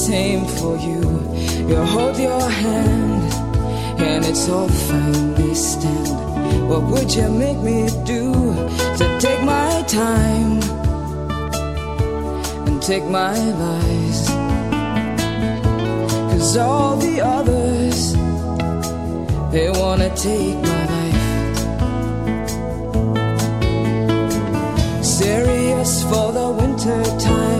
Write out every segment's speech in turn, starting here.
same for you. You hold your hand, and it's all fine, they stand. What would you make me do to take my time and take my lies? Cause all the others, they wanna take my life. Serious for the winter time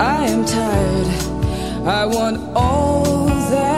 I am tired. I want all that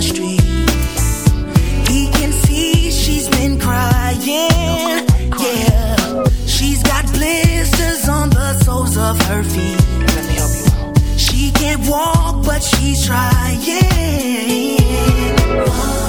the. He can see she's been crying. Yeah, she's got blisters on the soles of her feet. Let me help you out. She can't walk, but she's trying. Oh.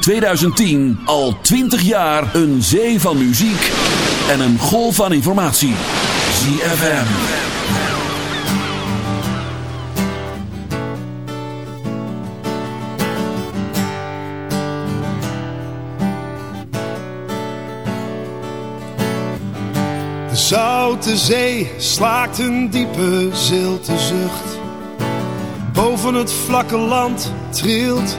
2010 al 20 jaar een zee van muziek en een golf van informatie. ZFM. De zoute zee slaakt een diepe zilte zucht. Boven het vlakke land trilt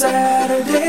Saturday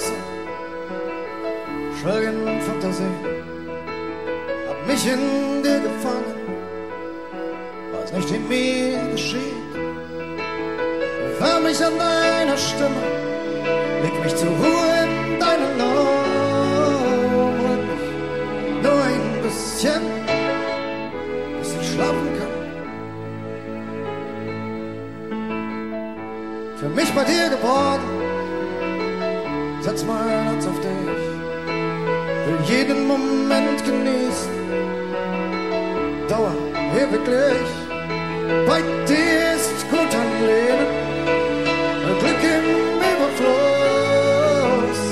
Münzen, Schwelgen und Fantasie. Hab mich in dir gefangen, weiß nicht, wie mir geschieht. Wärm mich an deiner Stimme, leg mich zur Ruhe in deinen mich nur ein bisschen, bis ich schlafen kann. Für mich bei dir geboren, setz mein Herz auf dich, will jeden Moment genießen, Dauer ewiglich. Bei dir ist gut am Leben, Glück im Überfluss,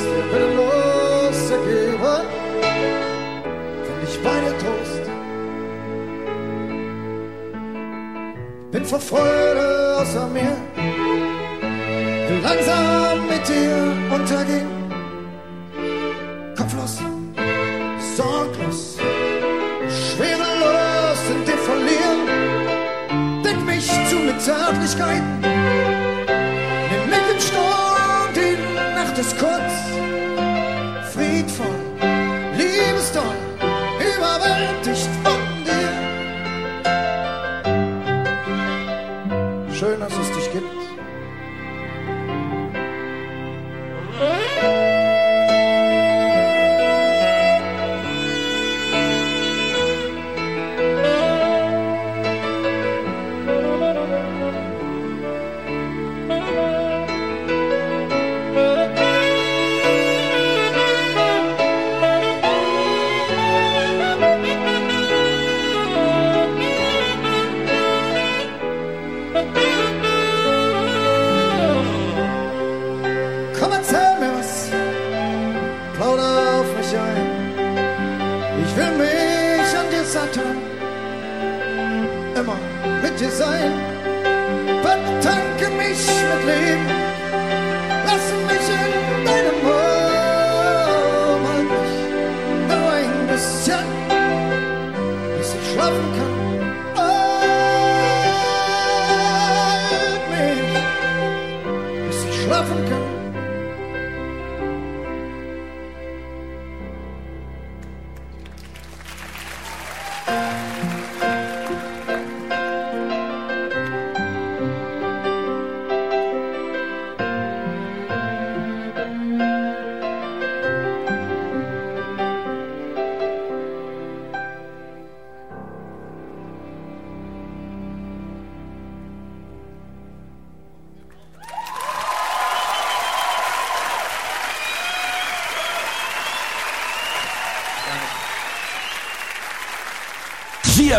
ich bei dir Trost. Bin vor Freude außer mir, langsam mit dir untergehen, kopflos, sorglos, schwerelos in dir verlieren, deck mich zu mit Zärtlichkeiten. Nimm mich im Sturm, die Nacht ist kurz,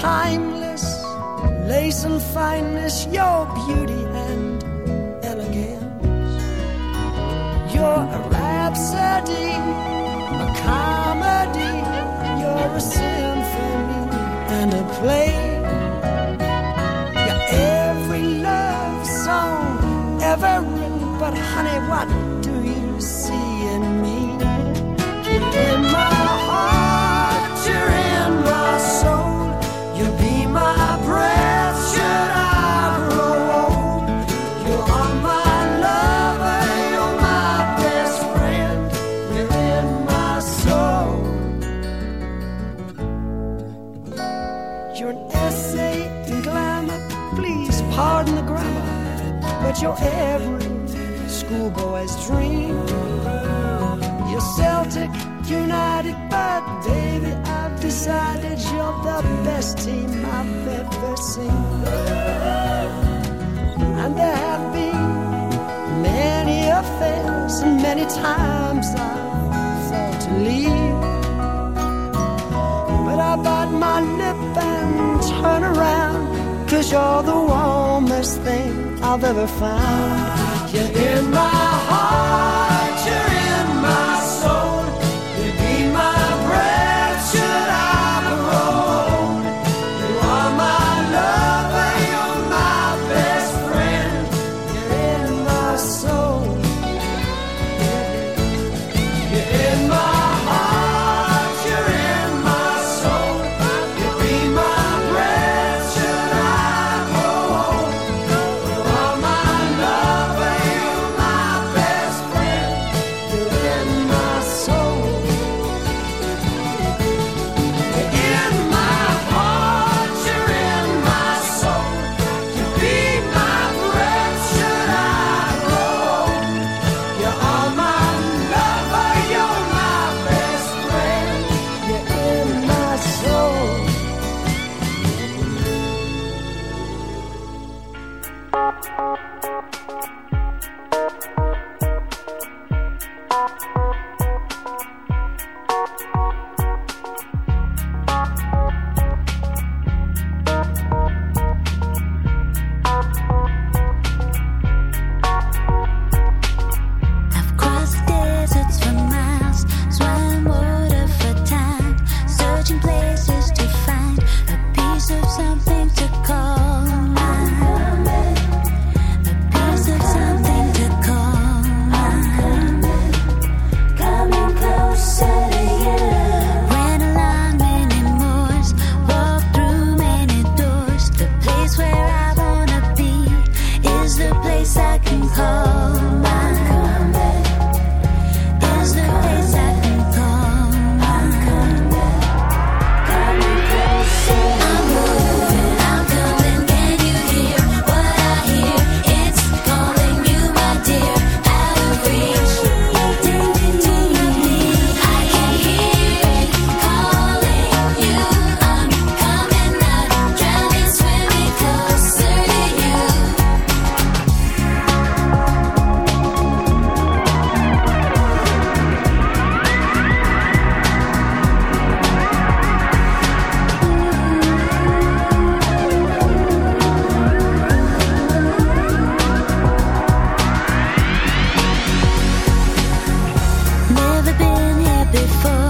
Timeless, lace and fineness, your beauty and elegance. You're a rhapsody, a comedy, you're a symphony and a play. You're every love song ever written, but honey, what Celtic United, but baby, I've decided you're the best team I've ever seen. And there have been many affairs, and many times I've thought to leave. But I bite my lip and turn around, cause you're the warmest thing I've ever found. You're in my heart, for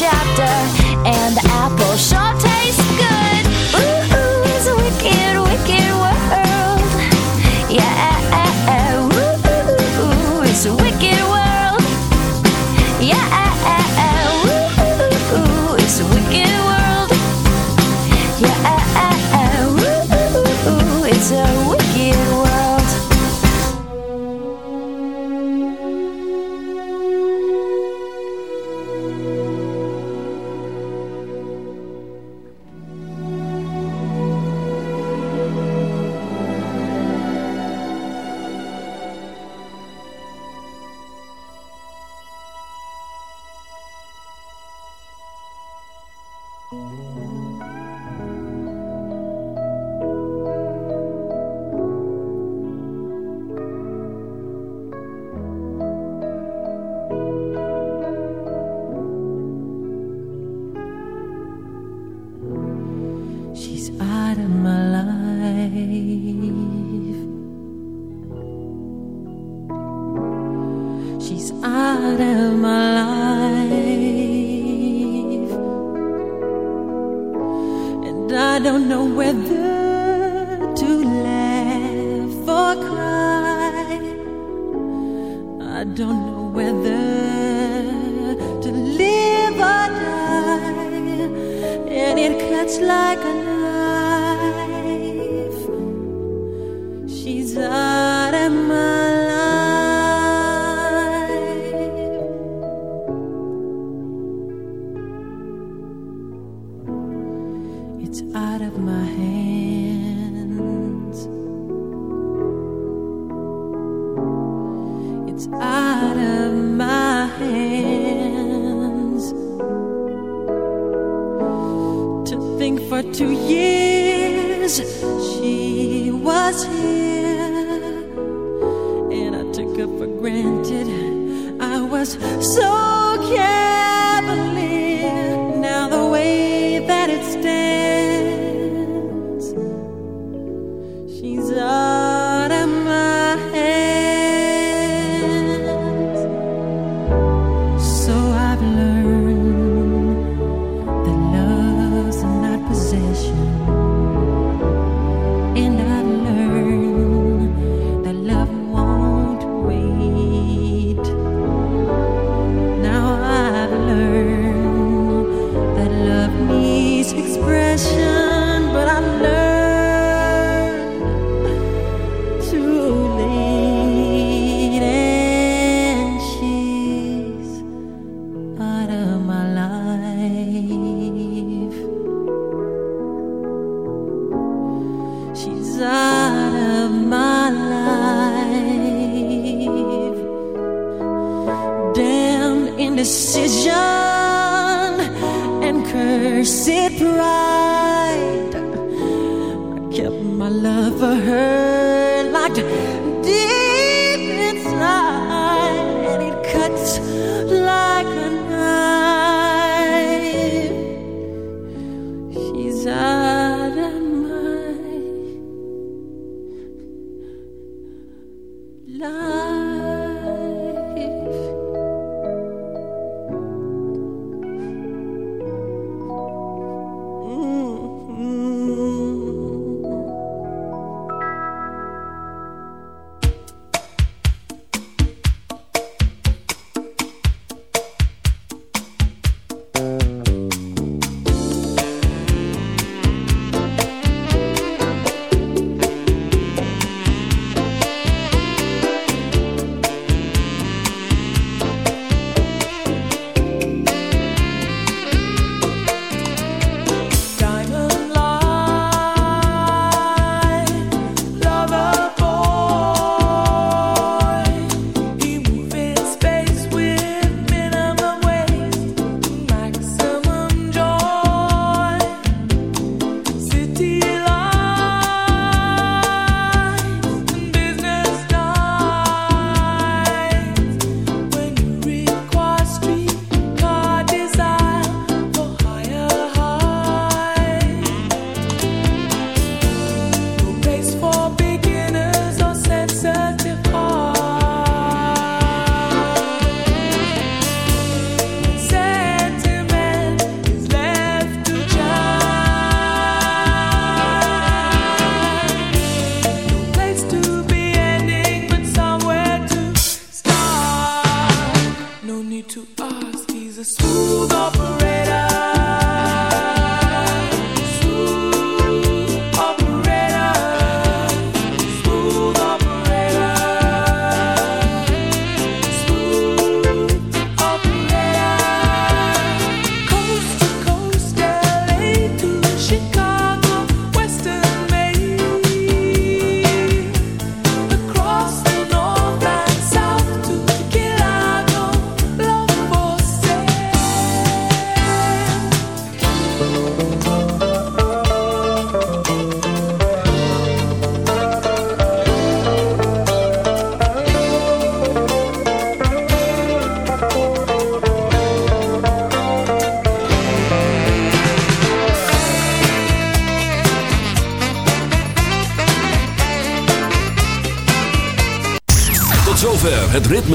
chapter.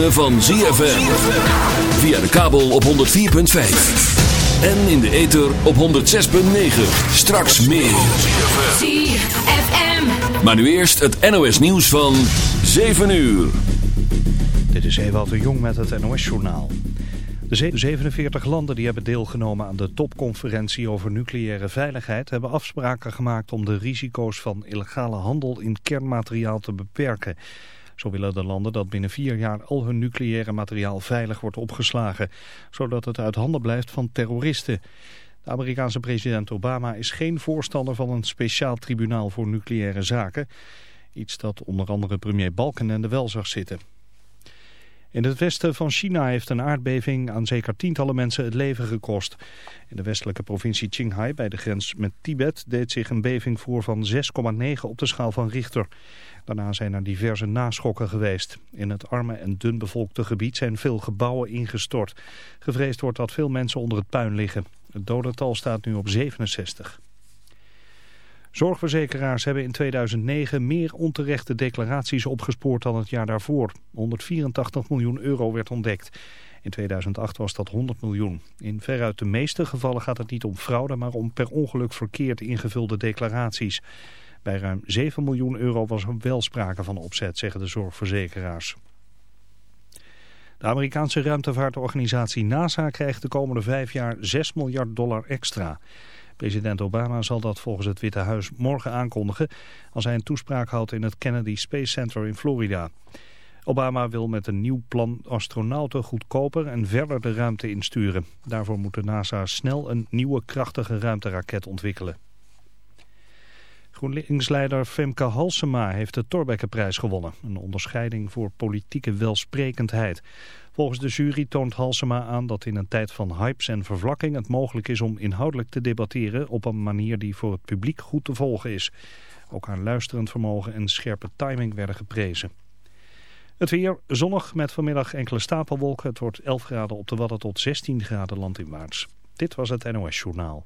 van ZFM. Via de kabel op 104.5. En in de ether op 106.9. Straks meer. ZFM. Maar nu eerst het NOS nieuws van 7 uur. Dit is Ewald de Jong met het NOS journaal. De 47 landen die hebben deelgenomen aan de topconferentie over nucleaire veiligheid hebben afspraken gemaakt om de risico's van illegale handel in kernmateriaal te beperken. Zo willen de landen dat binnen vier jaar al hun nucleaire materiaal veilig wordt opgeslagen, zodat het uit handen blijft van terroristen. De Amerikaanse president Obama is geen voorstander van een speciaal tribunaal voor nucleaire zaken, iets dat onder andere premier Balkenende wel zag zitten. In het westen van China heeft een aardbeving aan zeker tientallen mensen het leven gekost. In de westelijke provincie Qinghai bij de grens met Tibet deed zich een beving voor van 6,9 op de schaal van Richter. Daarna zijn er diverse naschokken geweest. In het arme en dun bevolkte gebied zijn veel gebouwen ingestort. Gevreesd wordt dat veel mensen onder het puin liggen. Het dodental staat nu op 67. Zorgverzekeraars hebben in 2009 meer onterechte declaraties opgespoord dan het jaar daarvoor. 184 miljoen euro werd ontdekt. In 2008 was dat 100 miljoen. In veruit de meeste gevallen gaat het niet om fraude, maar om per ongeluk verkeerd ingevulde declaraties. Bij ruim 7 miljoen euro was er wel sprake van opzet, zeggen de zorgverzekeraars. De Amerikaanse ruimtevaartorganisatie NASA krijgt de komende vijf jaar 6 miljard dollar extra. President Obama zal dat volgens het Witte Huis morgen aankondigen als hij een toespraak houdt in het Kennedy Space Center in Florida. Obama wil met een nieuw plan astronauten goedkoper en verder de ruimte insturen. Daarvoor moet de NASA snel een nieuwe krachtige ruimteraket ontwikkelen. GroenLinks-leider Femke Halsema heeft de Torbekkenprijs gewonnen. Een onderscheiding voor politieke welsprekendheid. Volgens de jury toont Halsema aan dat in een tijd van hypes en vervlakking het mogelijk is om inhoudelijk te debatteren op een manier die voor het publiek goed te volgen is. Ook haar luisterend vermogen en scherpe timing werden geprezen. Het weer zonnig met vanmiddag enkele stapelwolken. Het wordt 11 graden op de Wadden tot 16 graden landinwaarts. Dit was het NOS Journaal.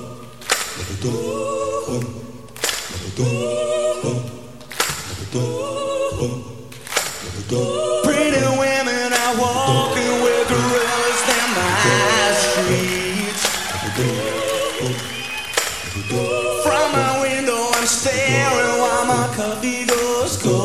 Pretty women are walking with gorillas down my streets. From my window, I'm staring while my coffee goes cold.